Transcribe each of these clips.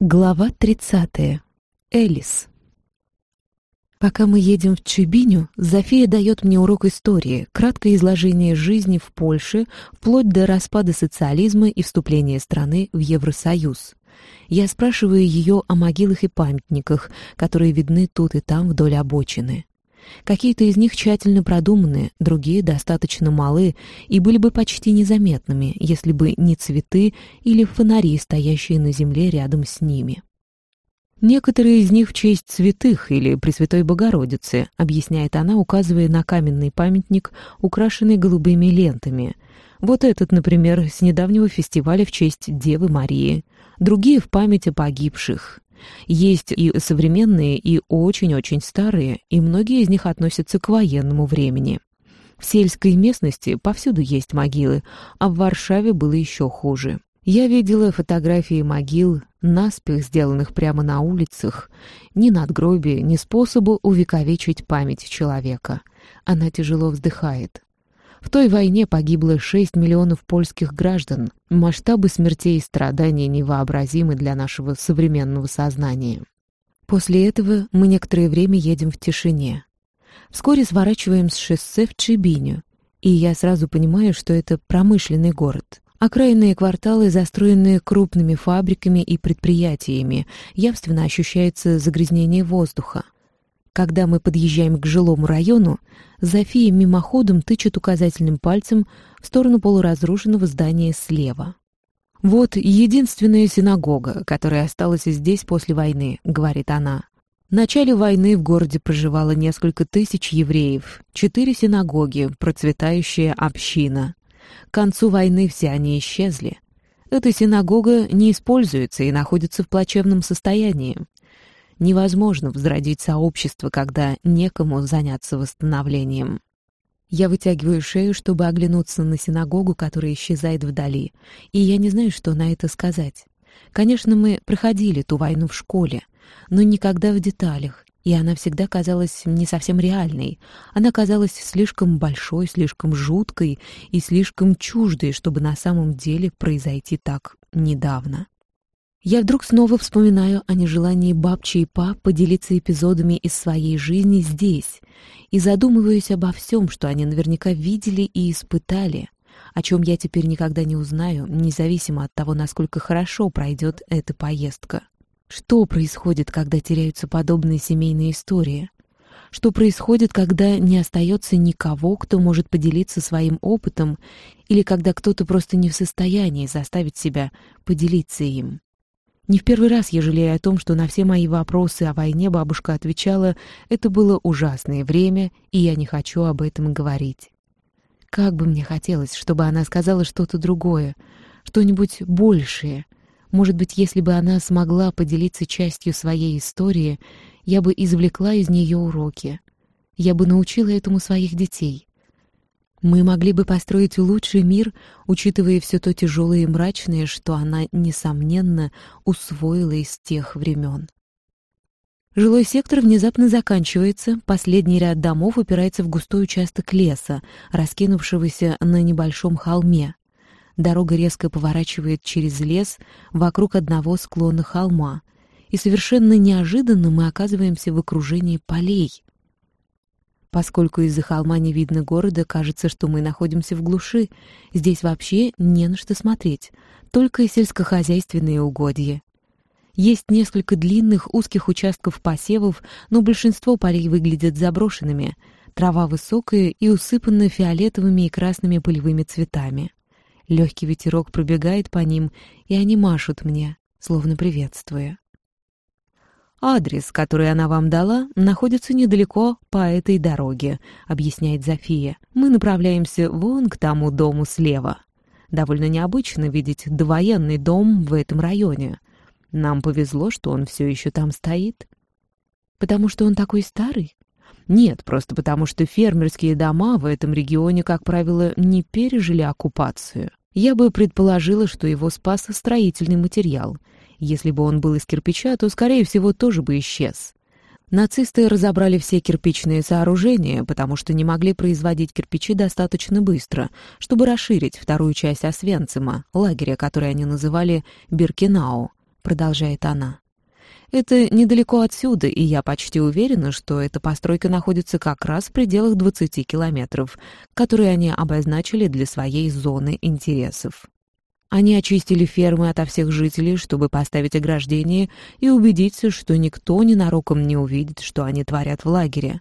Глава 30. Элис. Пока мы едем в Чебиню, Зофия дает мне урок истории, краткое изложение жизни в Польше, вплоть до распада социализма и вступления страны в Евросоюз. Я спрашиваю ее о могилах и памятниках, которые видны тут и там вдоль обочины. Какие-то из них тщательно продуманы, другие достаточно малы и были бы почти незаметными, если бы не цветы или фонари, стоящие на земле рядом с ними. «Некоторые из них в честь святых или Пресвятой Богородицы», объясняет она, указывая на каменный памятник, украшенный голубыми лентами. Вот этот, например, с недавнего фестиваля в честь Девы Марии. Другие в память о погибших. Есть и современные, и очень-очень старые, и многие из них относятся к военному времени. В сельской местности повсюду есть могилы, а в Варшаве было еще хуже. Я видела фотографии могил, наспех сделанных прямо на улицах. Ни надгробия, ни способа увековечить память человека. Она тяжело вздыхает. В той войне погибло 6 миллионов польских граждан. Масштабы смертей и страданий невообразимы для нашего современного сознания. После этого мы некоторое время едем в тишине. Вскоре сворачиваем с шоссе в Чебиню, и я сразу понимаю, что это промышленный город. Окраинные кварталы, застроенные крупными фабриками и предприятиями, явственно ощущается загрязнение воздуха. Когда мы подъезжаем к жилому району, Зофия мимоходом тычет указательным пальцем в сторону полуразрушенного здания слева. «Вот единственная синагога, которая осталась здесь после войны», — говорит она. В начале войны в городе проживало несколько тысяч евреев, четыре синагоги, процветающая община. К концу войны все они исчезли. Эта синагога не используется и находится в плачевном состоянии. Невозможно возродить сообщество, когда некому заняться восстановлением. Я вытягиваю шею, чтобы оглянуться на синагогу, которая исчезает вдали, и я не знаю, что на это сказать. Конечно, мы проходили ту войну в школе, но никогда в деталях, и она всегда казалась не совсем реальной. Она казалась слишком большой, слишком жуткой и слишком чуждой, чтобы на самом деле произойти так недавно. Я вдруг снова вспоминаю о нежелании бабчи и пап поделиться эпизодами из своей жизни здесь и задумываюсь обо всем, что они наверняка видели и испытали, о чем я теперь никогда не узнаю, независимо от того, насколько хорошо пройдет эта поездка. Что происходит, когда теряются подобные семейные истории? Что происходит, когда не остается никого, кто может поделиться своим опытом, или когда кто-то просто не в состоянии заставить себя поделиться им? Не в первый раз я жалею о том, что на все мои вопросы о войне бабушка отвечала, это было ужасное время, и я не хочу об этом говорить. Как бы мне хотелось, чтобы она сказала что-то другое, что-нибудь большее. Может быть, если бы она смогла поделиться частью своей истории, я бы извлекла из нее уроки. Я бы научила этому своих детей. Мы могли бы построить лучший мир, учитывая все то тяжелое и мрачное, что она, несомненно, усвоила из тех времен. Жилой сектор внезапно заканчивается, последний ряд домов упирается в густой участок леса, раскинувшегося на небольшом холме. Дорога резко поворачивает через лес вокруг одного склона холма, и совершенно неожиданно мы оказываемся в окружении полей — Поскольку из-за холма не видно города, кажется, что мы находимся в глуши. Здесь вообще не на что смотреть, только сельскохозяйственные угодья. Есть несколько длинных узких участков посевов, но большинство полей выглядят заброшенными. Трава высокая и усыпана фиолетовыми и красными полевыми цветами. Легкий ветерок пробегает по ним, и они машут мне, словно приветствуя. «Адрес, который она вам дала, находится недалеко по этой дороге», — объясняет Зофия. «Мы направляемся вон к тому дому слева. Довольно необычно видеть довоенный дом в этом районе. Нам повезло, что он все еще там стоит». «Потому что он такой старый?» Нет, просто потому что фермерские дома в этом регионе, как правило, не пережили оккупацию. Я бы предположила, что его спас строительный материал — если бы он был из кирпича, то, скорее всего, тоже бы исчез. Нацисты разобрали все кирпичные сооружения, потому что не могли производить кирпичи достаточно быстро, чтобы расширить вторую часть Освенцима, лагеря, который они называли Биркенау, продолжает она. Это недалеко отсюда, и я почти уверена, что эта постройка находится как раз в пределах 20 километров, которые они обозначили для своей зоны интересов. Они очистили фермы ото всех жителей, чтобы поставить ограждение и убедиться, что никто ненароком не увидит, что они творят в лагере.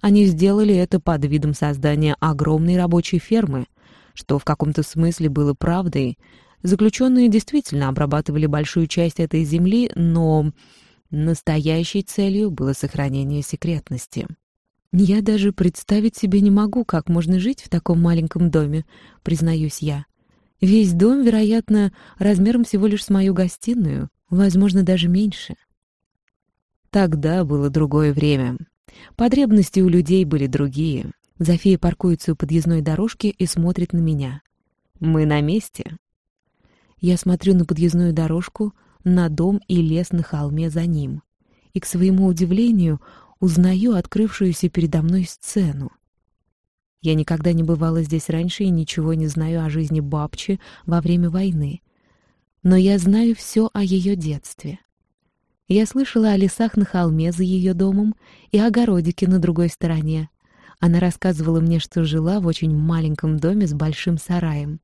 Они сделали это под видом создания огромной рабочей фермы, что в каком-то смысле было правдой. Заключенные действительно обрабатывали большую часть этой земли, но настоящей целью было сохранение секретности. «Я даже представить себе не могу, как можно жить в таком маленьком доме», — признаюсь я. Весь дом, вероятно, размером всего лишь с мою гостиную, возможно, даже меньше. Тогда было другое время. Потребности у людей были другие. Зофия паркуется у подъездной дорожки и смотрит на меня. «Мы на месте». Я смотрю на подъездную дорожку, на дом и лес на холме за ним. И, к своему удивлению, узнаю открывшуюся передо мной сцену. Я никогда не бывала здесь раньше и ничего не знаю о жизни Бабчи во время войны. Но я знаю все о ее детстве. Я слышала о лесах на холме за ее домом и о огородике на другой стороне. Она рассказывала мне, что жила в очень маленьком доме с большим сараем.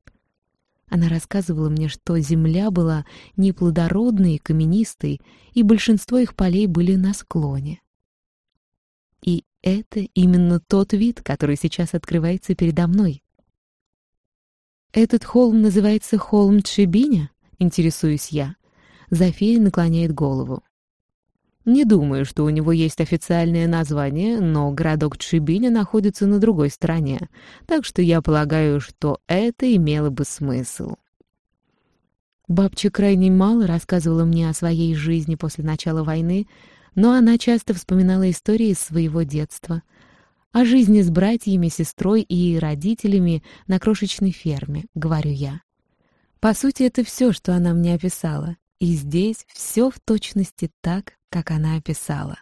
Она рассказывала мне, что земля была неплодородной и каменистой, и большинство их полей были на склоне. И это именно тот вид, который сейчас открывается передо мной. «Этот холм называется холм Чебиня?» — интересуюсь я. Зофия наклоняет голову. Не думаю, что у него есть официальное название, но городок Чебиня находится на другой стороне, так что я полагаю, что это имело бы смысл. Бабча крайне мало рассказывала мне о своей жизни после начала войны, но она часто вспоминала истории из своего детства. О жизни с братьями, сестрой и родителями на крошечной ферме, говорю я. По сути, это все, что она мне описала. И здесь все в точности так, как она описала.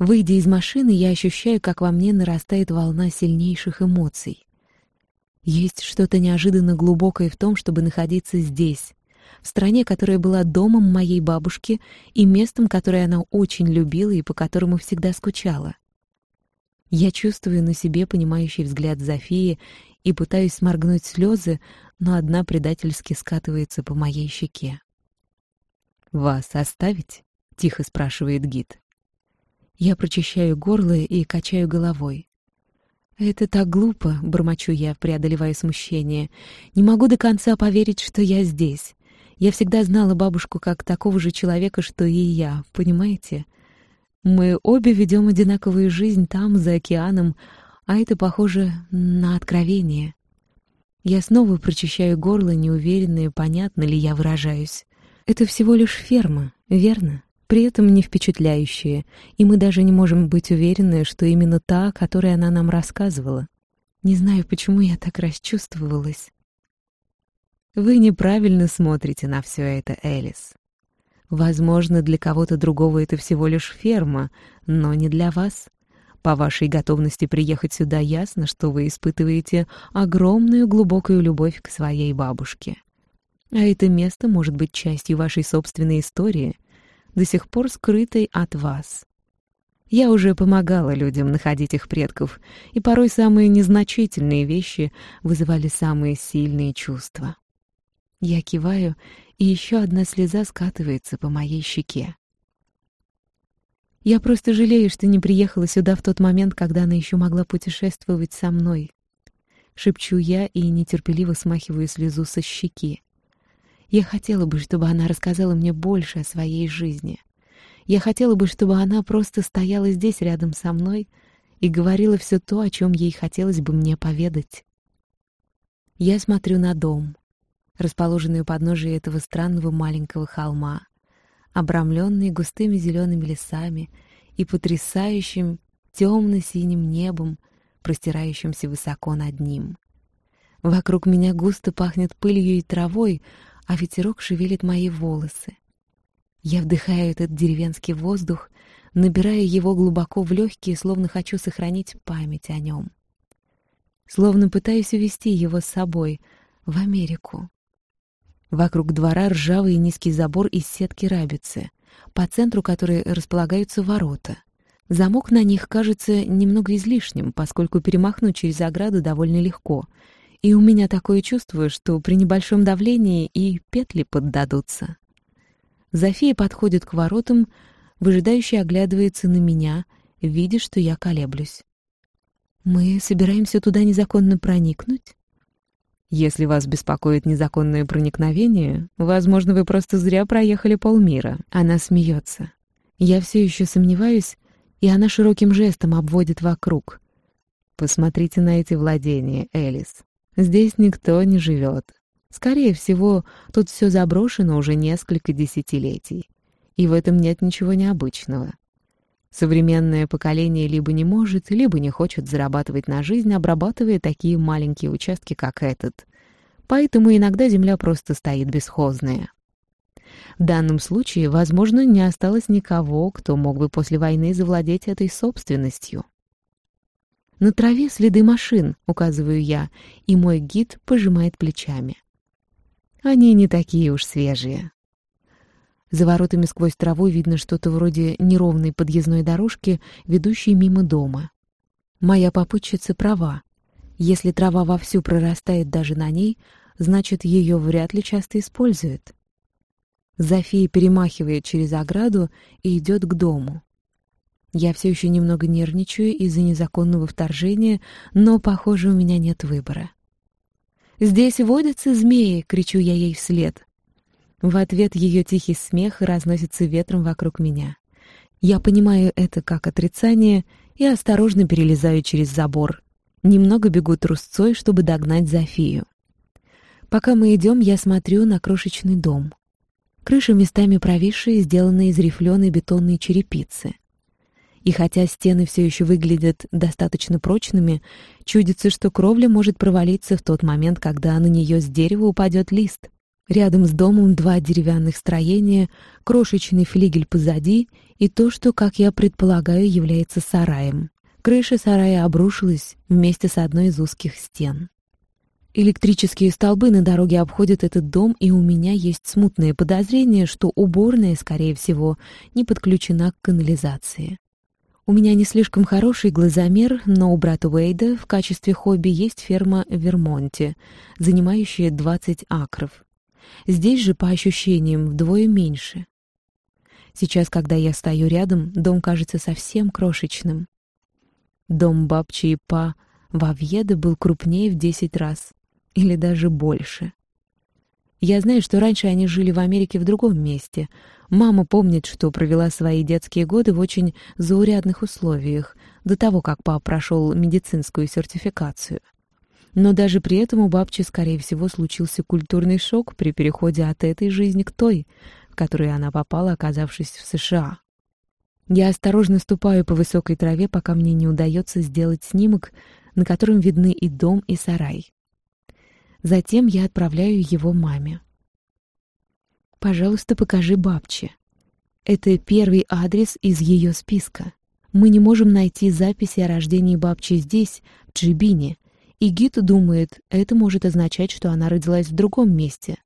Выйдя из машины, я ощущаю, как во мне нарастает волна сильнейших эмоций. Есть что-то неожиданно глубокое в том, чтобы находиться здесь, в стране, которая была домом моей бабушки и местом, которое она очень любила и по которому всегда скучала. Я чувствую на себе понимающий взгляд Зофии и пытаюсь сморгнуть слезы, но одна предательски скатывается по моей щеке. «Вас оставить?» — тихо спрашивает гид. Я прочищаю горло и качаю головой. «Это так глупо», — бормочу я, преодолевая смущение. «Не могу до конца поверить, что я здесь. Я всегда знала бабушку как такого же человека, что и я, понимаете? Мы обе ведем одинаковую жизнь там, за океаном, а это похоже на откровение. Я снова прочищаю горло, неуверенная, понятно ли я выражаюсь. Это всего лишь ферма, верно? При этом не впечатляющая, и мы даже не можем быть уверены, что именно та, которой она нам рассказывала. Не знаю, почему я так расчувствовалась. Вы неправильно смотрите на все это, Элис. Возможно, для кого-то другого это всего лишь ферма, но не для вас. По вашей готовности приехать сюда ясно, что вы испытываете огромную глубокую любовь к своей бабушке. А это место может быть частью вашей собственной истории, до сих пор скрытой от вас. Я уже помогала людям находить их предков, и порой самые незначительные вещи вызывали самые сильные чувства. Я киваю, и еще одна слеза скатывается по моей щеке. Я просто жалею, что не приехала сюда в тот момент, когда она еще могла путешествовать со мной. Шепчу я и нетерпеливо смахиваю слезу со щеки. Я хотела бы, чтобы она рассказала мне больше о своей жизни. Я хотела бы, чтобы она просто стояла здесь рядом со мной и говорила все то, о чем ей хотелось бы мне поведать. Я смотрю на дом расположенный у подножия этого странного маленького холма, обрамленный густыми зелеными лесами и потрясающим темно-синим небом, простирающимся высоко над ним. Вокруг меня густо пахнет пылью и травой, а ветерок шевелит мои волосы. Я вдыхаю этот деревенский воздух, набирая его глубоко в легкие, словно хочу сохранить память о нем. Словно пытаюсь увести его с собой в Америку. Вокруг двора ржавый низкий забор из сетки рабицы, по центру которой располагаются ворота. Замок на них кажется немного излишним, поскольку перемахнуть через ограду довольно легко. И у меня такое чувство, что при небольшом давлении и петли поддадутся. Зофия подходит к воротам, выжидающе оглядывается на меня, видя, что я колеблюсь. «Мы собираемся туда незаконно проникнуть?» Если вас беспокоит незаконное проникновение, возможно, вы просто зря проехали полмира. Она смеется. Я все еще сомневаюсь, и она широким жестом обводит вокруг. Посмотрите на эти владения, Элис. Здесь никто не живет. Скорее всего, тут все заброшено уже несколько десятилетий. И в этом нет ничего необычного. Современное поколение либо не может, либо не хочет зарабатывать на жизнь, обрабатывая такие маленькие участки, как этот. Поэтому иногда земля просто стоит бесхозная. В данном случае, возможно, не осталось никого, кто мог бы после войны завладеть этой собственностью. «На траве следы машин», — указываю я, и мой гид пожимает плечами. «Они не такие уж свежие. За воротами сквозь траву видно что-то вроде неровной подъездной дорожки, ведущей мимо дома. Моя попутчица права. Если трава вовсю прорастает даже на ней, значит, ее вряд ли часто используют. Зофия перемахивает через ограду и идет к дому. Я все еще немного нервничаю из-за незаконного вторжения, но, похоже, у меня нет выбора. «Здесь водятся змеи!» — кричу я ей вслед. В ответ ее тихий смех разносится ветром вокруг меня. Я понимаю это как отрицание и осторожно перелезаю через забор. Немного бегу трусцой, чтобы догнать Зофию. Пока мы идем, я смотрю на крошечный дом. Крыша местами провисшая, сделана из рифленой бетонной черепицы. И хотя стены все еще выглядят достаточно прочными, чудится, что кровля может провалиться в тот момент, когда на нее с дерева упадет лист. Рядом с домом два деревянных строения, крошечный флигель позади и то, что, как я предполагаю, является сараем. Крыша сарая обрушилась вместе с одной из узких стен. Электрические столбы на дороге обходят этот дом, и у меня есть смутное подозрение, что уборная, скорее всего, не подключена к канализации. У меня не слишком хороший глазомер, но у брата Уэйда в качестве хобби есть ферма в Вермонте, занимающая 20 акров. Здесь же, по ощущениям, вдвое меньше. Сейчас, когда я стою рядом, дом кажется совсем крошечным. Дом бабчи и па Вавьеда был крупнее в десять раз, или даже больше. Я знаю, что раньше они жили в Америке в другом месте. Мама помнит, что провела свои детские годы в очень заурядных условиях, до того, как папа прошел медицинскую сертификацию. Но даже при этом у бабчи, скорее всего, случился культурный шок при переходе от этой жизни к той, в которую она попала, оказавшись в США. Я осторожно ступаю по высокой траве, пока мне не удается сделать снимок, на котором видны и дом, и сарай. Затем я отправляю его маме. «Пожалуйста, покажи бабче. Это первый адрес из ее списка. Мы не можем найти записи о рождении бабчи здесь, в Джибине, и гид думает, это может означать, что она родилась в другом месте.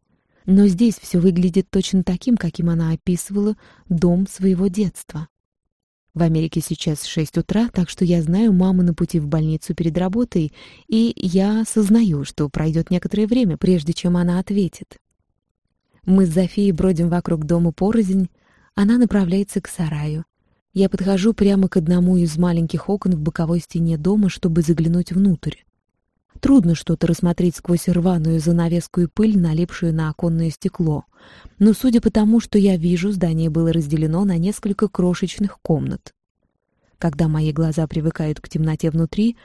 Но здесь все выглядит точно таким, каким она описывала дом своего детства. В Америке сейчас 6 утра, так что я знаю маму на пути в больницу перед работой, и я осознаю, что пройдет некоторое время, прежде чем она ответит. Мы с Зофией бродим вокруг дома порознь, она направляется к сараю. Я подхожу прямо к одному из маленьких окон в боковой стене дома, чтобы заглянуть внутрь. Трудно что-то рассмотреть сквозь рваную занавеску и пыль, налипшую на оконное стекло. Но судя по тому, что я вижу, здание было разделено на несколько крошечных комнат. Когда мои глаза привыкают к темноте внутри,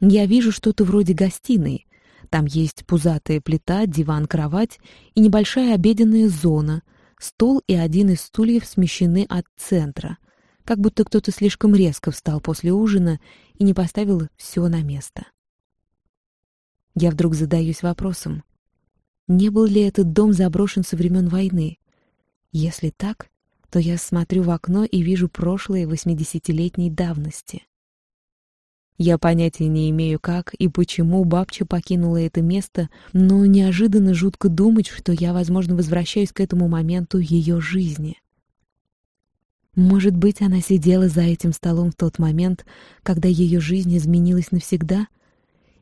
я вижу что-то вроде гостиной. Там есть пузатая плита, диван, кровать и небольшая обеденная зона. Стол и один из стульев смещены от центра, как будто кто-то слишком резко встал после ужина и не поставил все на место. Я вдруг задаюсь вопросом, не был ли этот дом заброшен со времен войны? Если так, то я смотрю в окно и вижу прошлое восьмидесятилетней давности. Я понятия не имею, как и почему бабча покинула это место, но неожиданно жутко думать, что я, возможно, возвращаюсь к этому моменту ее жизни. Может быть, она сидела за этим столом в тот момент, когда ее жизнь изменилась навсегда?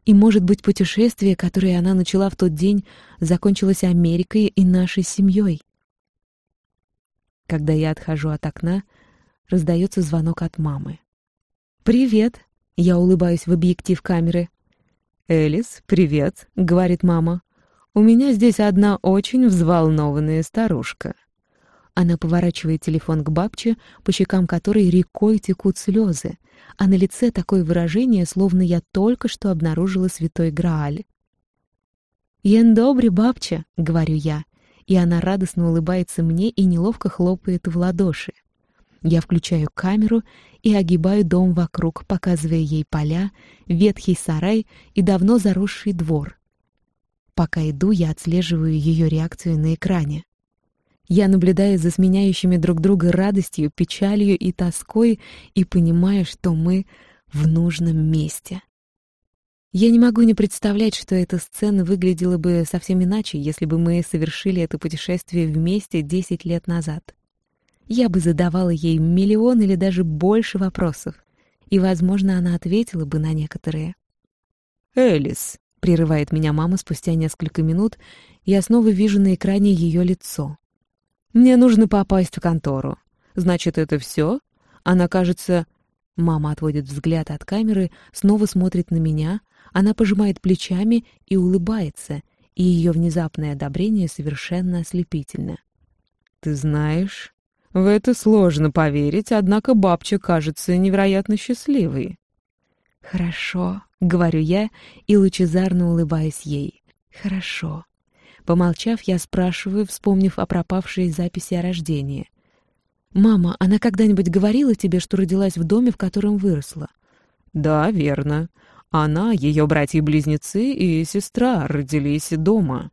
И, может быть, путешествие, которое она начала в тот день, закончилось Америкой и нашей семьей? Когда я отхожу от окна, раздается звонок от мамы. «Привет!» — я улыбаюсь в объектив камеры. «Элис, привет!» — говорит мама. «У меня здесь одна очень взволнованная старушка». Она поворачивает телефон к бабче, по щекам которой рекой текут слезы, а на лице такое выражение, словно я только что обнаружила святой Грааль. «Ен добрый, бабча!» — говорю я, и она радостно улыбается мне и неловко хлопает в ладоши. Я включаю камеру и огибаю дом вокруг, показывая ей поля, ветхий сарай и давно заросший двор. Пока иду, я отслеживаю ее реакцию на экране. Я наблюдаю за сменяющими друг друга радостью, печалью и тоской и понимаю, что мы в нужном месте. Я не могу не представлять, что эта сцена выглядела бы совсем иначе, если бы мы совершили это путешествие вместе 10 лет назад. Я бы задавала ей миллион или даже больше вопросов, и, возможно, она ответила бы на некоторые. «Элис», — прерывает меня мама спустя несколько минут, я снова вижу на экране ее лицо. «Мне нужно попасть в контору. Значит, это все?» Она, кажется... Мама отводит взгляд от камеры, снова смотрит на меня, она пожимает плечами и улыбается, и ее внезапное одобрение совершенно ослепительно. «Ты знаешь, в это сложно поверить, однако бабча кажется невероятно счастливой». «Хорошо», — говорю я и лучезарно улыбаюсь ей. «Хорошо». Помолчав, я спрашиваю, вспомнив о пропавшей записи о рождении. «Мама, она когда-нибудь говорила тебе, что родилась в доме, в котором выросла?» «Да, верно. Она, ее братья-близнецы и сестра родились дома».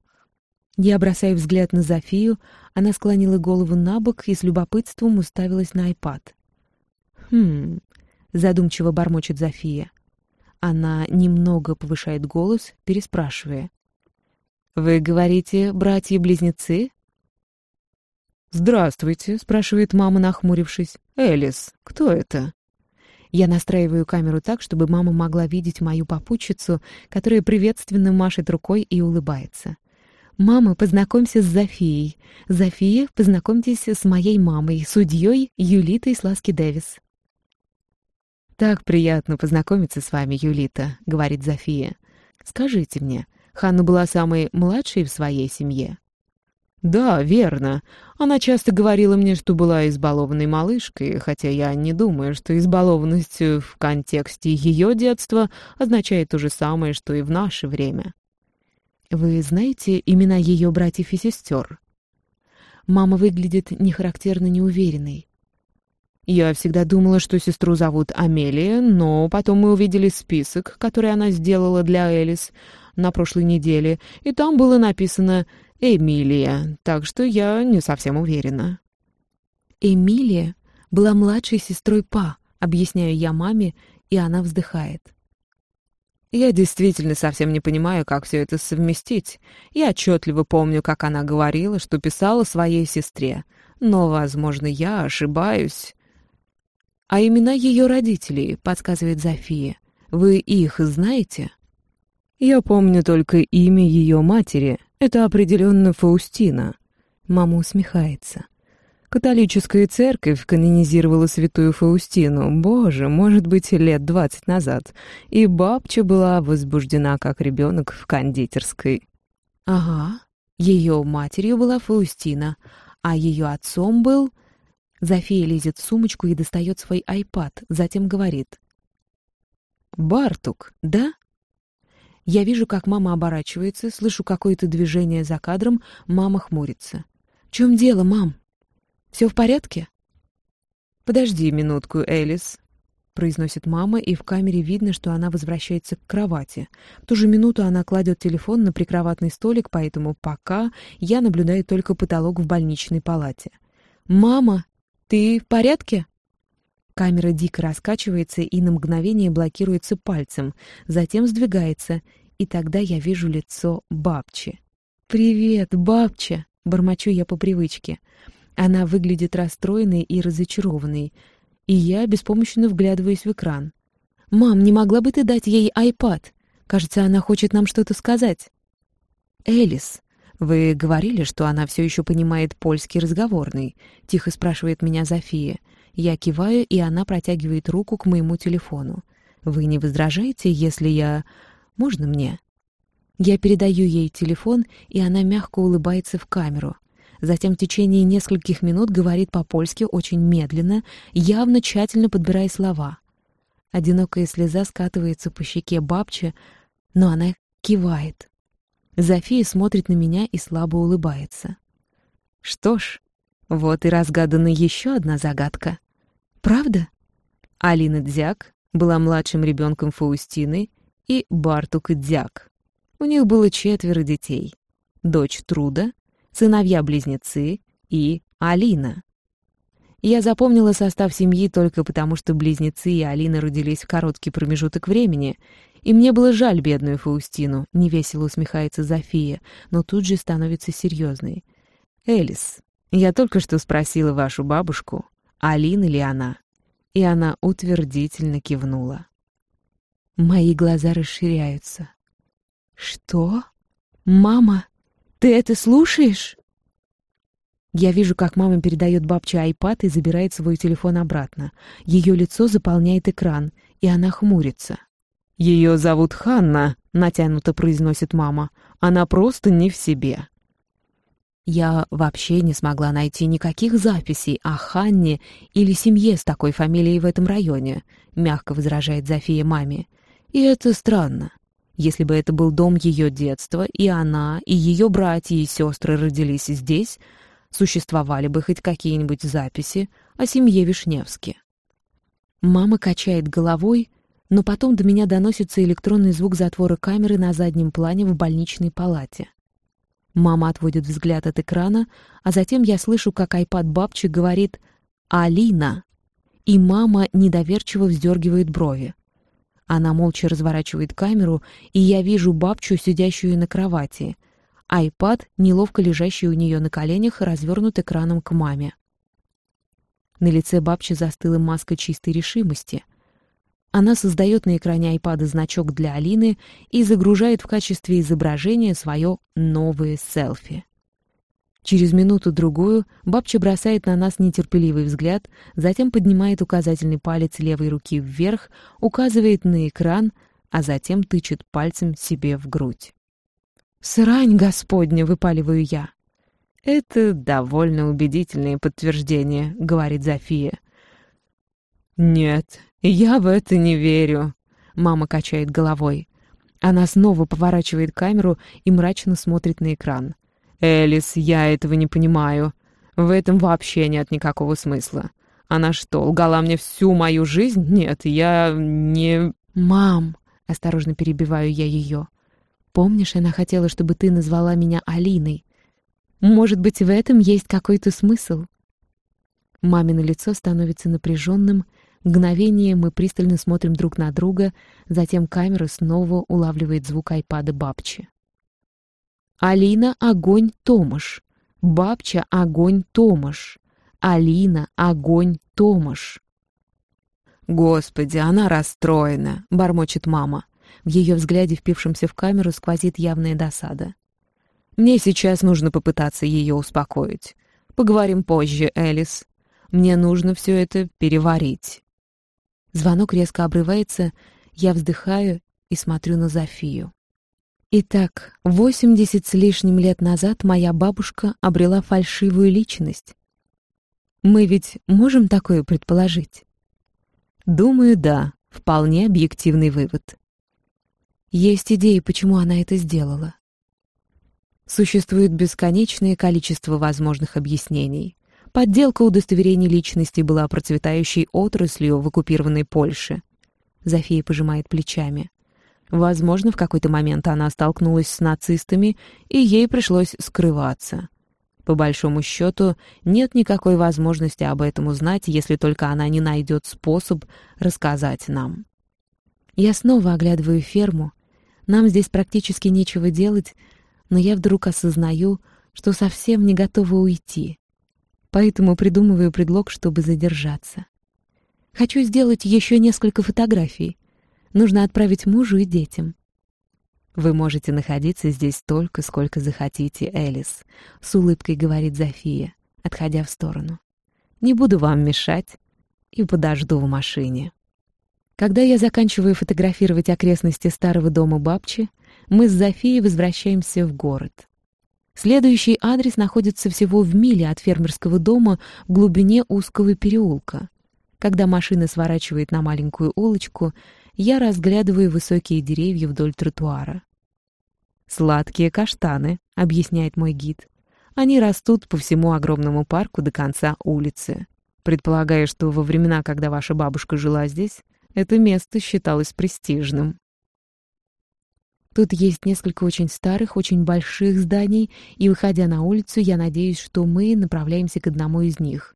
Я бросаю взгляд на Зофию, она склонила голову на бок и с любопытством уставилась на айпад. «Хм...» — задумчиво бормочет Зофия. Она немного повышает голос, переспрашивая. «Вы говорите, братья-близнецы?» «Здравствуйте», — спрашивает мама, нахмурившись. «Элис, кто это?» Я настраиваю камеру так, чтобы мама могла видеть мою попутчицу, которая приветственно машет рукой и улыбается. «Мама, познакомься с Зофией. Зофия, познакомьтесь с моей мамой, судьей Юлитой Сласки Дэвис». «Так приятно познакомиться с вами, Юлита», — говорит Зофия. «Скажите мне, Ханна была самой младшей в своей семье. «Да, верно. Она часто говорила мне, что была избалованной малышкой, хотя я не думаю, что избалованность в контексте ее детства означает то же самое, что и в наше время». «Вы знаете имена ее братьев и сестер?» Мама выглядит нехарактерно неуверенной. Я всегда думала, что сестру зовут Амелия, но потом мы увидели список, который она сделала для Элис на прошлой неделе, и там было написано «Эмилия», так что я не совсем уверена. «Эмилия была младшей сестрой Па», — объясняю я маме, и она вздыхает. Я действительно совсем не понимаю, как все это совместить. Я отчетливо помню, как она говорила, что писала своей сестре. Но, возможно, я ошибаюсь. «А имена ее родителей», — подсказывает Зофия. «Вы их знаете?» «Я помню только имя ее матери. Это определенно Фаустина». Мама усмехается. Католическая церковь канонизировала святую Фаустину, боже, может быть, лет двадцать назад, и бабча была возбуждена как ребенок в кондитерской. Ага, ее матерью была Фаустина, а ее отцом был... Зофия лезет в сумочку и достает свой айпад, затем говорит. «Бартук, да?» Я вижу, как мама оборачивается, слышу какое-то движение за кадром, мама хмурится. «В чем дело, мам? Все в порядке?» «Подожди минутку, Элис», — произносит мама, и в камере видно, что она возвращается к кровати. В ту же минуту она кладет телефон на прикроватный столик, поэтому пока я наблюдаю только потолок в больничной палате. «Мама!» «Ты в порядке?» Камера дико раскачивается и на мгновение блокируется пальцем, затем сдвигается, и тогда я вижу лицо бабчи. «Привет, бабча!» — бормочу я по привычке. Она выглядит расстроенной и разочарованной, и я беспомощно вглядываюсь в экран. «Мам, не могла бы ты дать ей iPad? Кажется, она хочет нам что-то сказать». «Элис, вы говорили, что она все еще понимает польский разговорный?» — тихо спрашивает меня Зофия. Я киваю, и она протягивает руку к моему телефону. «Вы не возражаете, если я... Можно мне?» Я передаю ей телефон, и она мягко улыбается в камеру. Затем в течение нескольких минут говорит по-польски очень медленно, явно тщательно подбирая слова. Одинокая слеза скатывается по щеке бабчи, но она кивает. Зофия смотрит на меня и слабо улыбается. Что ж, вот и разгадана еще одна загадка. Правда? Алина Дзяк была младшим ребенком Фаустины и Бартук Дзяк. У них было четверо детей. Дочь Труда, сыновья-близнецы и Алина. Я запомнила состав семьи только потому, что близнецы и Алина родились в короткий промежуток времени, и мне было жаль бедную Фаустину, невесело усмехается Зофия, но тут же становится серьезной. «Элис, я только что спросила вашу бабушку, Алина ли она?» И она утвердительно кивнула. Мои глаза расширяются. «Что? Мама, ты это слушаешь?» Я вижу, как мама передает бабче айпад и забирает свой телефон обратно. Ее лицо заполняет экран, и она хмурится. «Ее зовут Ханна», — натянуто произносит мама. «Она просто не в себе». Я вообще не смогла найти никаких записей о Ханне или семье с такой фамилией в этом районе, мягко возражает Зофия маме. И это странно. Если бы это был дом ее детства, и она, и ее братья и сестры родились здесь, существовали бы хоть какие-нибудь записи о семье Вишневски. Мама качает головой, но потом до меня доносится электронный звук затвора камеры на заднем плане в больничной палате. Мама отводит взгляд от экрана, а затем я слышу, как айпад бабчи говорит «Алина!» и мама недоверчиво вздергивает брови. Она молча разворачивает камеру, и я вижу бабчу, сидящую на кровати. Айпад, неловко лежащий у нее на коленях, развернут экраном к маме. На лице бабчи застыла маска чистой решимости. Она создает на экране айпада значок для Алины и загружает в качестве изображения свое новое селфи. Через минуту-другую бабча бросает на нас нетерпеливый взгляд, затем поднимает указательный палец левой руки вверх, указывает на экран, а затем тычет пальцем себе в грудь. «Срань господня!» — выпаливаю я. «Это довольно убедительное подтверждение», — говорит Зофия. «Нет, я в это не верю», — мама качает головой. Она снова поворачивает камеру и мрачно смотрит на экран. «Элис, я этого не понимаю. В этом вообще нет никакого смысла. Она что, лгала мне всю мою жизнь? Нет, я не...» «Мам!» — осторожно перебиваю я ее. «Помнишь, она хотела, чтобы ты назвала меня Алиной? Может быть, в этом есть какой-то смысл?» Мамино лицо становится напряженным. Мгновение мы пристально смотрим друг на друга, затем камера снова улавливает звук айпада бабчи. Алина Огонь Томаш. Бабча Огонь Томаш. Алина Огонь Томаш. «Господи, она расстроена», — бормочет мама. В ее взгляде, впившемся в камеру, сквозит явная досада. «Мне сейчас нужно попытаться ее успокоить. Поговорим позже, Элис. Мне нужно все это переварить». Звонок резко обрывается, я вздыхаю и смотрю на Зофию. Итак, восемьдесят с лишним лет назад моя бабушка обрела фальшивую личность. Мы ведь можем такое предположить? Думаю, да, вполне объективный вывод. Есть идеи, почему она это сделала. Существует бесконечное количество возможных объяснений. Подделка удостоверений личности была процветающей отраслью в оккупированной Польше. Зофия пожимает плечами. Возможно, в какой-то момент она столкнулась с нацистами, и ей пришлось скрываться. По большому счету, нет никакой возможности об этом узнать, если только она не найдет способ рассказать нам. Я снова оглядываю ферму. Нам здесь практически нечего делать, но я вдруг осознаю, что совсем не готова уйти. Поэтому придумываю предлог, чтобы задержаться. Хочу сделать еще несколько фотографий. Нужно отправить мужу и детям. «Вы можете находиться здесь столько, сколько захотите, Элис», — с улыбкой говорит Зофия, отходя в сторону. «Не буду вам мешать и подожду в машине». Когда я заканчиваю фотографировать окрестности старого дома Бабчи, мы с Зофией возвращаемся в город. Следующий адрес находится всего в миле от фермерского дома в глубине узкого переулка. Когда машина сворачивает на маленькую улочку, я разглядываю высокие деревья вдоль тротуара. «Сладкие каштаны», — объясняет мой гид. «Они растут по всему огромному парку до конца улицы. Предполагаю, что во времена, когда ваша бабушка жила здесь, это место считалось престижным». Тут есть несколько очень старых, очень больших зданий, и, выходя на улицу, я надеюсь, что мы направляемся к одному из них.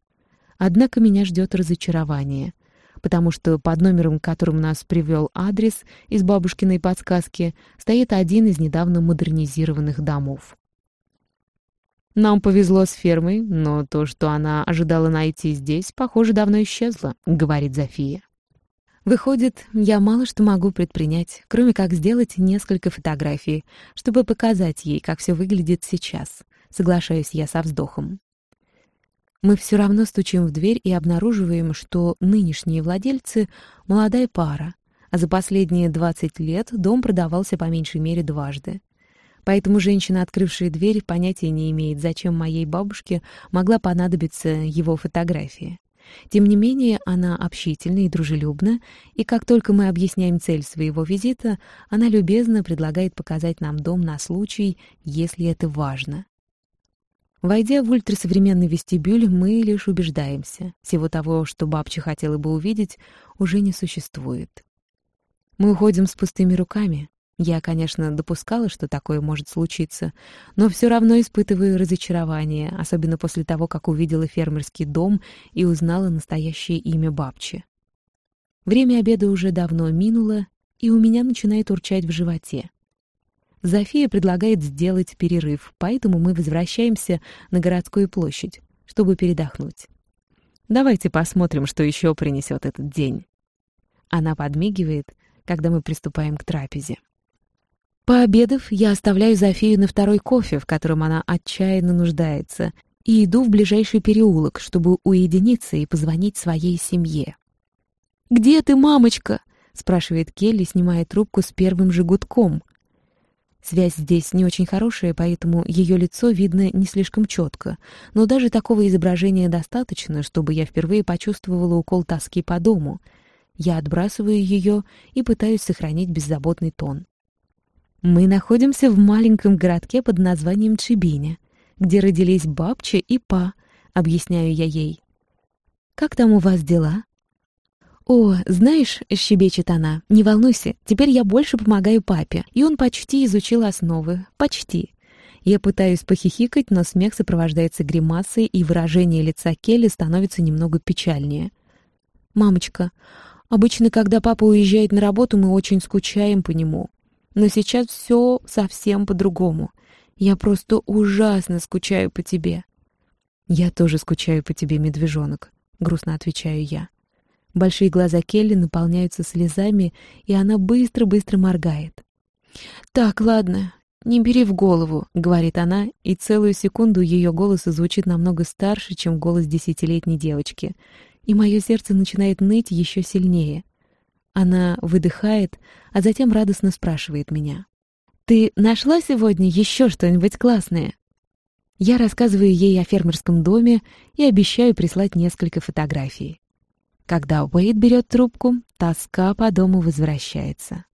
Однако меня ждет разочарование, потому что под номером, к которому нас привел адрес из бабушкиной подсказки, стоит один из недавно модернизированных домов. «Нам повезло с фермой, но то, что она ожидала найти здесь, похоже, давно исчезло», — говорит Зофия. Выходит, я мало что могу предпринять, кроме как сделать несколько фотографий, чтобы показать ей, как все выглядит сейчас. Соглашаюсь я со вздохом. Мы все равно стучим в дверь и обнаруживаем, что нынешние владельцы — молодая пара, а за последние 20 лет дом продавался по меньшей мере дважды. Поэтому женщина, открывшая дверь, понятия не имеет, зачем моей бабушке могла понадобиться его фотография. Тем не менее, она общительна и дружелюбна, и как только мы объясняем цель своего визита, она любезно предлагает показать нам дом на случай, если это важно. Войдя в ультрасовременный вестибюль, мы лишь убеждаемся. Всего того, что бабча хотела бы увидеть, уже не существует. Мы уходим с пустыми руками. Я, конечно, допускала, что такое может случиться, но все равно испытываю разочарование, особенно после того, как увидела фермерский дом и узнала настоящее имя бабчи. Время обеда уже давно минуло, и у меня начинает урчать в животе. Зофия предлагает сделать перерыв, поэтому мы возвращаемся на городскую площадь, чтобы передохнуть. Давайте посмотрим, что еще принесет этот день. Она подмигивает, когда мы приступаем к трапезе. Пообедав, я оставляю Зофию на второй кофе, в котором она отчаянно нуждается, и иду в ближайший переулок, чтобы уединиться и позвонить своей семье. «Где ты, мамочка?» — спрашивает Келли, снимая трубку с первым же гудком. Связь здесь не очень хорошая, поэтому ее лицо видно не слишком четко, но даже такого изображения достаточно, чтобы я впервые почувствовала укол тоски по дому. Я отбрасываю ее и пытаюсь сохранить беззаботный тон. Мы находимся в маленьком городке под названием Чебиня, где родились Бабча и Па, объясняю я ей. «Как там у вас дела?» «О, знаешь, — щебечет она, — не волнуйся, теперь я больше помогаю папе, и он почти изучил основы, почти». Я пытаюсь похихикать, но смех сопровождается гримасой, и выражение лица Келли становится немного печальнее. «Мамочка, обычно, когда папа уезжает на работу, мы очень скучаем по нему. Но сейчас все совсем по-другому. Я просто ужасно скучаю по тебе». «Я тоже скучаю по тебе, медвежонок», — грустно отвечаю я. Большие глаза Келли наполняются слезами, и она быстро-быстро моргает. «Так, ладно, не бери в голову», — говорит она, и целую секунду ее голос звучит намного старше, чем голос десятилетней девочки, и мое сердце начинает ныть еще сильнее. Она выдыхает, а затем радостно спрашивает меня. «Ты нашла сегодня еще что-нибудь классное?» Я рассказываю ей о фермерском доме и обещаю прислать несколько фотографий. Когда Уэйд берет трубку, тоска по дому возвращается.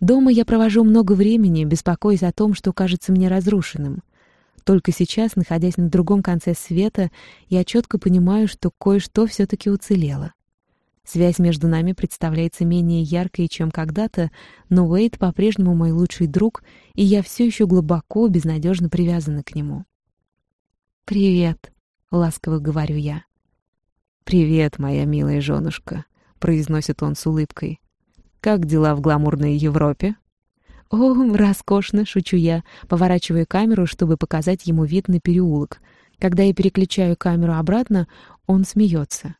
Дома я провожу много времени, беспокоясь о том, что кажется мне разрушенным. Только сейчас, находясь на другом конце света, я четко понимаю, что кое-что все-таки уцелело. Связь между нами представляется менее яркой, чем когда-то, но Уэйд по-прежнему мой лучший друг, и я все еще глубоко, безнадежно привязана к нему. «Привет», — ласково говорю я. «Привет, моя милая женушка», — произносит он с улыбкой. «Как дела в гламурной Европе?» «О, роскошно!» — шучу я, поворачивая камеру, чтобы показать ему вид на переулок. Когда я переключаю камеру обратно, он смеется.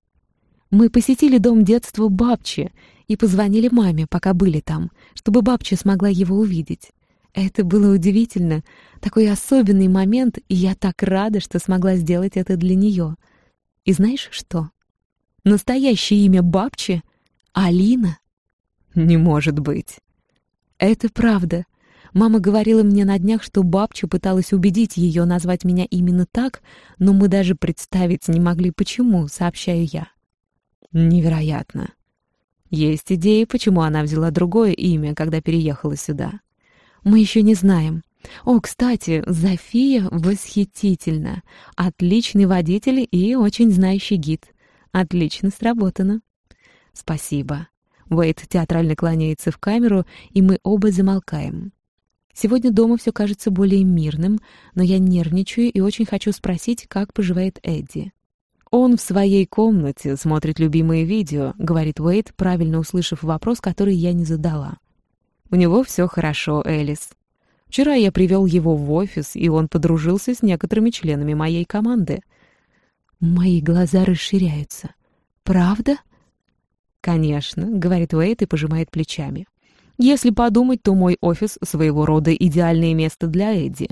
«Мы посетили дом детства Бабчи и позвонили маме, пока были там, чтобы Бабча смогла его увидеть. Это было удивительно, такой особенный момент, и я так рада, что смогла сделать это для нее. И знаешь что? Настоящее имя Бабчи — Алина». «Не может быть!» Это правда. Мама говорила мне на днях, что бабча пыталась убедить ее назвать меня именно так, но мы даже представить не могли, почему, сообщаю я. Невероятно. Есть идеи, почему она взяла другое имя, когда переехала сюда. Мы еще не знаем. О, кстати, Зофия восхитительна. Отличный водитель и очень знающий гид. Отлично сработано. Спасибо. Уэйд театрально кланяется в камеру, и мы оба замолкаем. Сегодня дома все кажется более мирным, но я нервничаю и очень хочу спросить, как поживает Эдди. «Он в своей комнате смотрит любимые видео», — говорит Уэйд, правильно услышав вопрос, который я не задала. «У него все хорошо, Элис. Вчера я привел его в офис, и он подружился с некоторыми членами моей команды». Мои глаза расширяются. «Правда?» «Конечно», — говорит Уэйт и пожимает плечами. «Если подумать, то мой офис своего рода идеальное место для Эдди.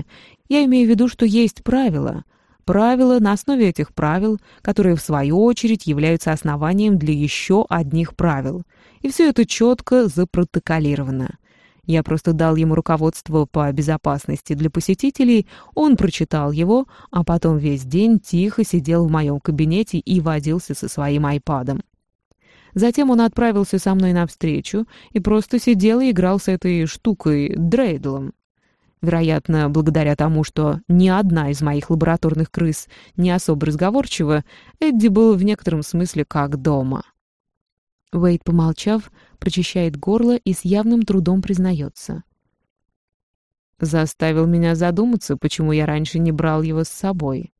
Я имею в виду, что есть правила. Правила на основе этих правил, которые, в свою очередь, являются основанием для еще одних правил. И все это четко запротоколировано. Я просто дал ему руководство по безопасности для посетителей, он прочитал его, а потом весь день тихо сидел в моем кабинете и водился со своим айпадом. Затем он отправился со мной навстречу и просто сидел и играл с этой штукой, дрейдлом. Вероятно, благодаря тому, что ни одна из моих лабораторных крыс не особо разговорчива, Эдди был в некотором смысле как дома. Уэйд, помолчав, прочищает горло и с явным трудом признается. Заставил меня задуматься, почему я раньше не брал его с собой.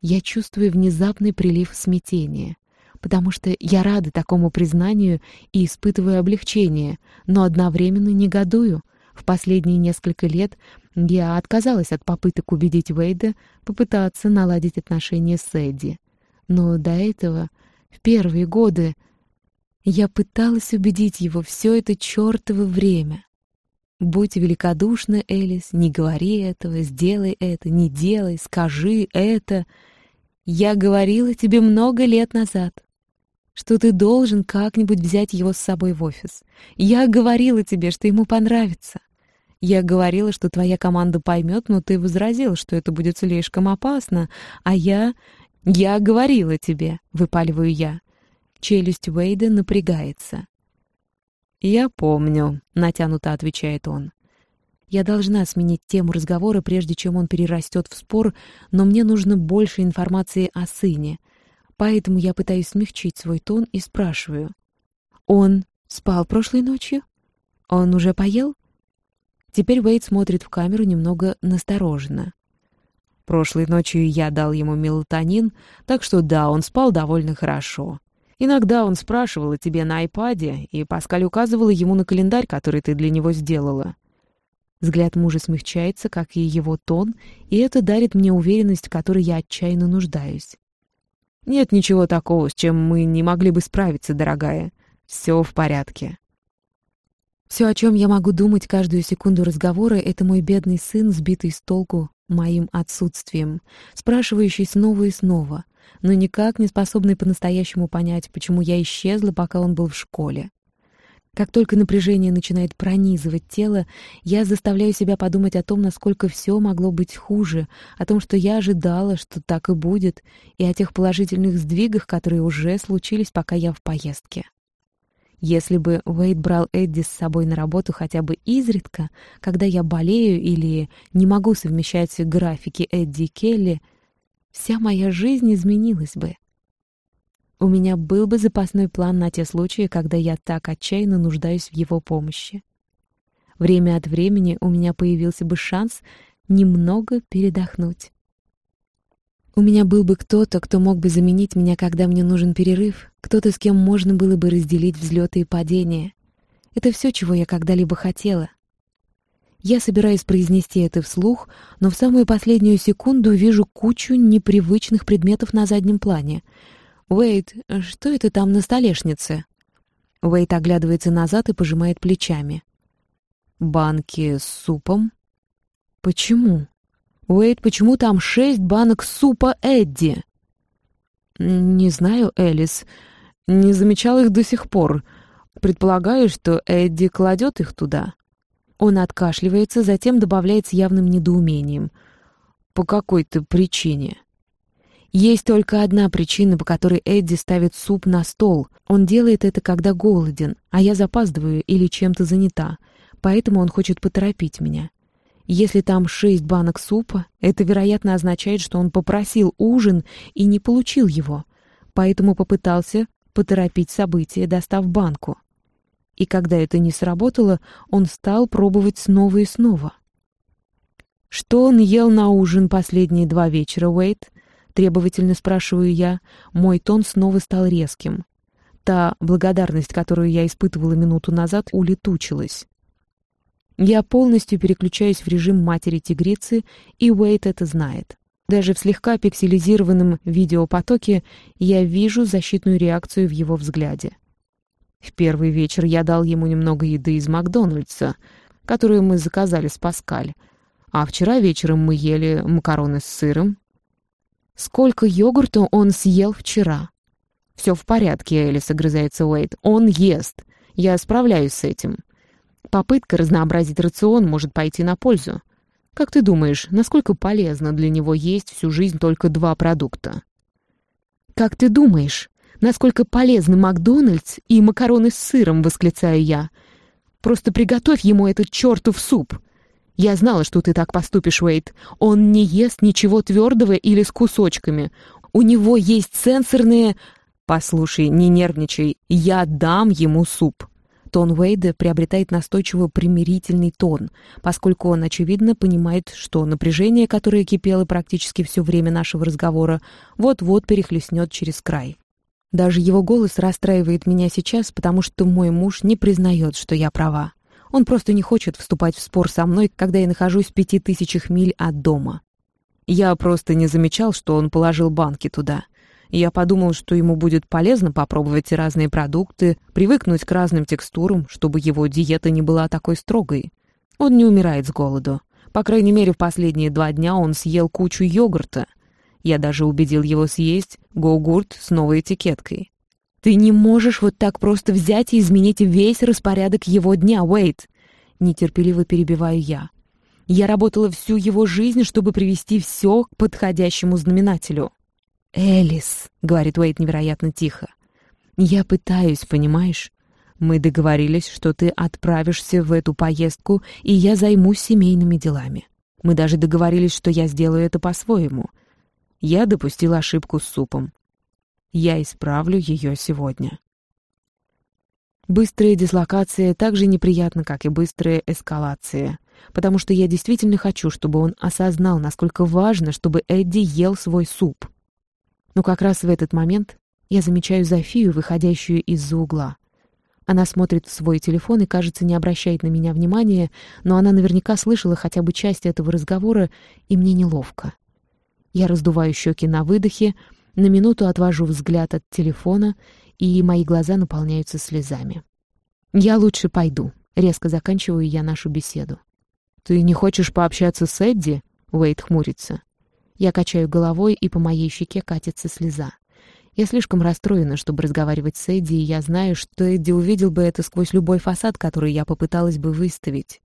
Я чувствую внезапный прилив смятения потому что я рада такому признанию и испытываю облегчение, но одновременно негодую. В последние несколько лет я отказалась от попыток убедить Уэйда попытаться наладить отношения с Эдди. Но до этого, в первые годы, я пыталась убедить его все это чертово время. «Будь великодушна, Элис, не говори этого, сделай это, не делай, скажи это. Я говорила тебе много лет назад что ты должен как-нибудь взять его с собой в офис. Я говорила тебе, что ему понравится. Я говорила, что твоя команда поймет, но ты возразил, что это будет слишком опасно, а я... Я говорила тебе, выпаливаю я. Челюсть Уэйда напрягается. «Я помню», — натянуто отвечает он. Я должна сменить тему разговора, прежде чем он перерастет в спор, но мне нужно больше информации о сыне — Поэтому я пытаюсь смягчить свой тон и спрашиваю. «Он спал прошлой ночью? Он уже поел?» Теперь Уэйд смотрит в камеру немного настороженно. Прошлой ночью я дал ему мелатонин, так что да, он спал довольно хорошо. Иногда он спрашивал о тебе на айпаде, и Паскаль указывала ему на календарь, который ты для него сделала. Взгляд мужа смягчается, как и его тон, и это дарит мне уверенность, в которой я отчаянно нуждаюсь. Нет ничего такого, с чем мы не могли бы справиться, дорогая. Все в порядке. Все, о чем я могу думать каждую секунду разговора, это мой бедный сын, сбитый с толку моим отсутствием, спрашивающий снова и снова, но никак не способный по-настоящему понять, почему я исчезла, пока он был в школе. Как только напряжение начинает пронизывать тело, я заставляю себя подумать о том, насколько все могло быть хуже, о том, что я ожидала, что так и будет, и о тех положительных сдвигах, которые уже случились, пока я в поездке. Если бы Уэйд брал Эдди с собой на работу хотя бы изредка, когда я болею или не могу совмещать графики Эдди и Келли, вся моя жизнь изменилась бы. У меня был бы запасной план на те случаи, когда я так отчаянно нуждаюсь в его помощи. Время от времени у меня появился бы шанс немного передохнуть. У меня был бы кто-то, кто мог бы заменить меня, когда мне нужен перерыв, кто-то, с кем можно было бы разделить взлеты и падения. Это все, чего я когда-либо хотела. Я собираюсь произнести это вслух, но в самую последнюю секунду вижу кучу непривычных предметов на заднем плане. «Уэйт, что это там на столешнице?» Уэйт оглядывается назад и пожимает плечами. «Банки с супом?» «Почему?» «Уэйт, почему там шесть банок супа Эдди?» «Не знаю, Элис. Не замечал их до сих пор. Предполагаю, что Эдди кладет их туда». Он откашливается, затем добавляет с явным недоумением. «По какой-то причине». Есть только одна причина, по которой Эдди ставит суп на стол. Он делает это, когда голоден, а я запаздываю или чем-то занята, поэтому он хочет поторопить меня. Если там шесть банок супа, это, вероятно, означает, что он попросил ужин и не получил его, поэтому попытался поторопить события, достав банку. И когда это не сработало, он стал пробовать снова и снова. «Что он ел на ужин последние два вечера, Уэйт?» — требовательно спрашиваю я. Мой тон снова стал резким. Та благодарность, которую я испытывала минуту назад, улетучилась. Я полностью переключаюсь в режим матери-тигрицы, и Уэйт это знает. Даже в слегка пикселизированном видеопотоке я вижу защитную реакцию в его взгляде. В первый вечер я дал ему немного еды из Макдональдса, которую мы заказали с Паскаль, а вчера вечером мы ели макароны с сыром. Сколько йогурта он съел вчера? «Все в порядке, Элис», — огрызается Уэйт. «Он ест. Я справляюсь с этим». Попытка разнообразить рацион может пойти на пользу. Как ты думаешь, насколько полезно для него есть всю жизнь только два продукта? Как ты думаешь, насколько полезны Макдональдс и макароны с сыром, восклицаю я. Просто приготовь ему этот чертов суп. Я знала, что ты так поступишь, Уэйт. Он не ест ничего твердого или с кусочками. У него есть сенсорные... Послушай, не нервничай, я дам ему суп. Тон Уэйда приобретает настойчиво примирительный тон, поскольку он, очевидно, понимает, что напряжение, которое кипело практически все время нашего разговора, вот-вот перехлестнет через край. Даже его голос расстраивает меня сейчас, потому что мой муж не признает, что я права. Он просто не хочет вступать в спор со мной, когда я нахожусь в пяти тысячах миль от дома. Я просто не замечал, что он положил банки туда я подумал, что ему будет полезно попробовать разные продукты, привыкнуть к разным текстурам, чтобы его диета не была такой строгой. Он не умирает с голоду. По крайней мере, в последние два дня он съел кучу йогурта. Я даже убедил его съесть гогурт с новой этикеткой. «Ты не можешь вот так просто взять и изменить весь распорядок его дня, Уэйт!» Нетерпеливо перебиваю я. Я работала всю его жизнь, чтобы привести все к подходящему знаменателю. «Элис», — говорит Уэйт невероятно тихо, — «я пытаюсь, понимаешь? Мы договорились, что ты отправишься в эту поездку, и я займусь семейными делами. Мы даже договорились, что я сделаю это по-своему. Я допустил ошибку с супом. Я исправлю ее сегодня». Быстрая дислокация так же неприятна, как и быстрая эскалация, потому что я действительно хочу, чтобы он осознал, насколько важно, чтобы Эдди ел свой суп. Но как раз в этот момент я замечаю Зофию, выходящую из-за угла. Она смотрит в свой телефон и, кажется, не обращает на меня внимания, но она наверняка слышала хотя бы часть этого разговора, и мне неловко. Я раздуваю щеки на выдохе, на минуту отвожу взгляд от телефона, и мои глаза наполняются слезами. «Я лучше пойду», — резко заканчиваю я нашу беседу. «Ты не хочешь пообщаться с Эдди?» — Уэйт хмурится. Я качаю головой, и по моей щеке катится слеза. Я слишком расстроена, чтобы разговаривать с Эдди, и я знаю, что Эдди увидел бы это сквозь любой фасад, который я попыталась бы выставить.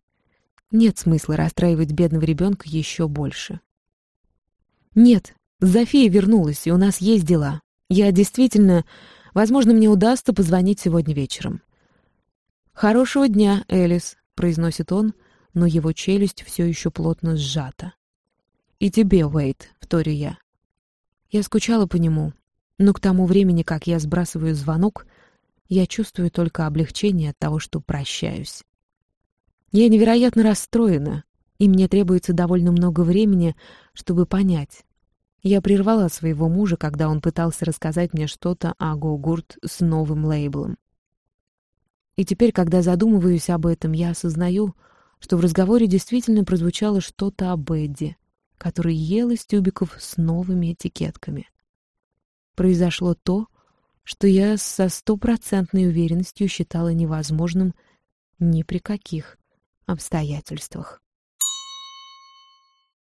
Нет смысла расстраивать бедного ребенка еще больше. Нет, Зофия вернулась, и у нас есть дела. Я действительно... Возможно, мне удастся позвонить сегодня вечером. «Хорошего дня, Элис», — произносит он, но его челюсть все еще плотно сжата. «И тебе, Уэйт», — вторю я. Я скучала по нему, но к тому времени, как я сбрасываю звонок, я чувствую только облегчение от того, что прощаюсь. Я невероятно расстроена, и мне требуется довольно много времени, чтобы понять, Я прервала своего мужа, когда он пытался рассказать мне что-то о Гогурт с новым лейблом. И теперь, когда задумываюсь об этом, я осознаю, что в разговоре действительно прозвучало что-то об Эдди, который ел из тюбиков с новыми этикетками. Произошло то, что я со стопроцентной уверенностью считала невозможным ни при каких обстоятельствах.